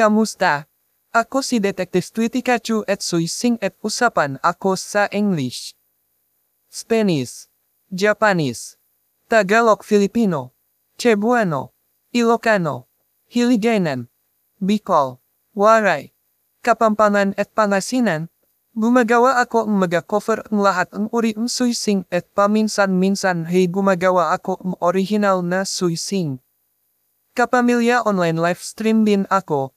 Kamusta? Ako si Detektif Twitikachu at suising at usapan ako sa English. Spanish, Japanese, Tagalog Filipino, Cebuano, Ilocano, Hiligaynon, Bicol, Waray, Kapampangan at Pangasinan, gumagawa ako ang mga cover ang lahat ng uri ng suising at paminsan-minsan hey gumagawa ako ang original na suising. Kapamilya online live stream din ako,